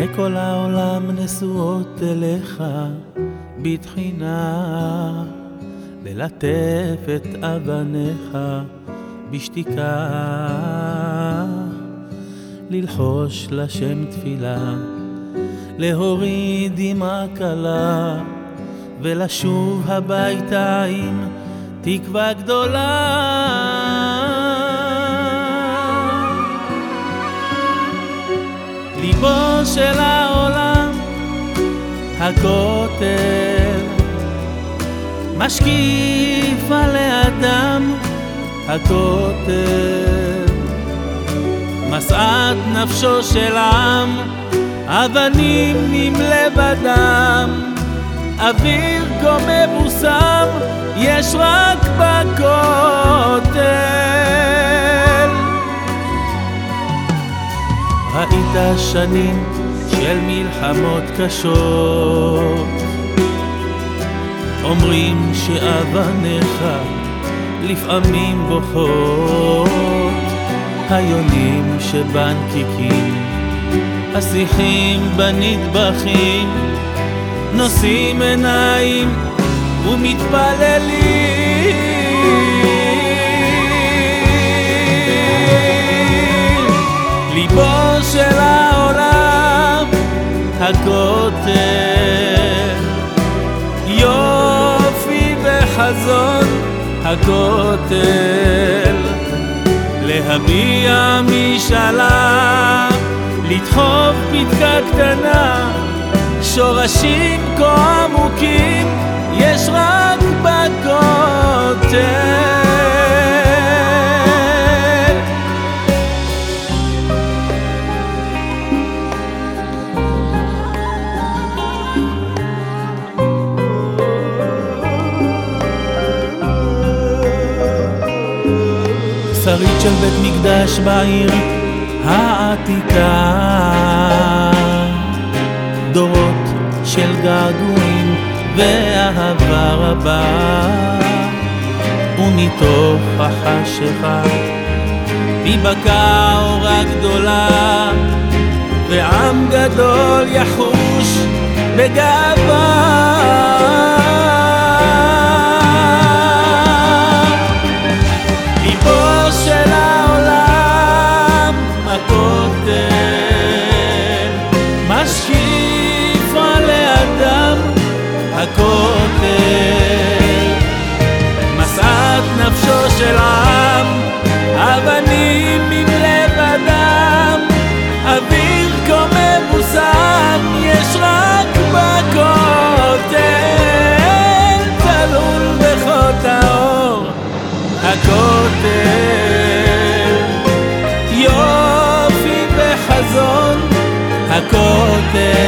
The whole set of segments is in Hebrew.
עיני כל העולם נשואות אליך בתחינה, ללטף את אבניך בשתיקה, ללחוש לשם תפילה, להוריד דמעה קלה, ולשוב הביתה עם תקווה גדולה. ליבו של העולם, הכותל, משקיף על האדם, הכותל, משאת נפשו של עם, אבנים עם לבדם, אוויר כה מבוסם, יש רק בכותל. ראית שנים של מלחמות קשות, אומרים שאבניך לפעמים בוכות, היונים שבנקיקים, השיחים בנטבחים, נושאים עיניים ומתפללים. ליבו של העולם, הכותל, יופי וחזון, הכותל, להביע משאלה, לדחוף פתקה קטנה, שורשים כה עמוקים, יש רק בכותל. שרית של בית מקדש בעיר העתיקה. דורות של געגועים ואהבה רבה. ומתוך החשיכה תיבקע אורה גדולה ועם גדול יחוש בגאווה מבוסם, יש רק בכותל, תלול בחוט האור. הכותל, יופי וחזון, הכותל,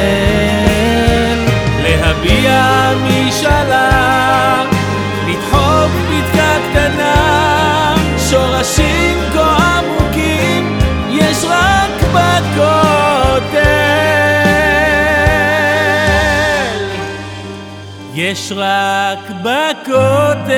יש רק בכותל